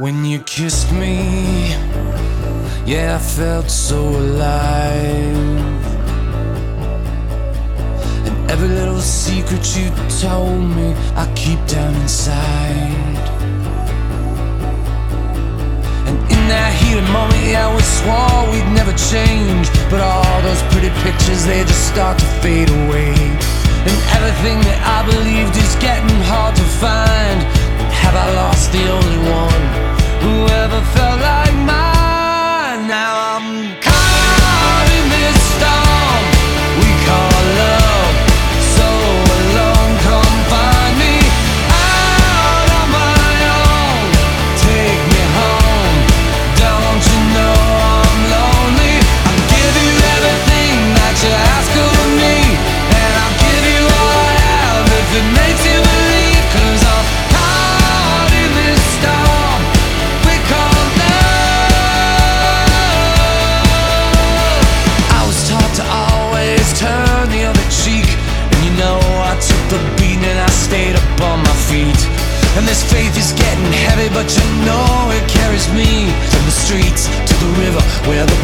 When you kissed me, yeah, I felt so alive. And every little secret you told me, I keep down inside. And in that heated moment, yeah, we swore we'd never change. But all those pretty pictures, they just start to fade away. And everything that I believed is getting hard I'm feet. And this faith is getting heavy, but you know it carries me from the streets to the river where the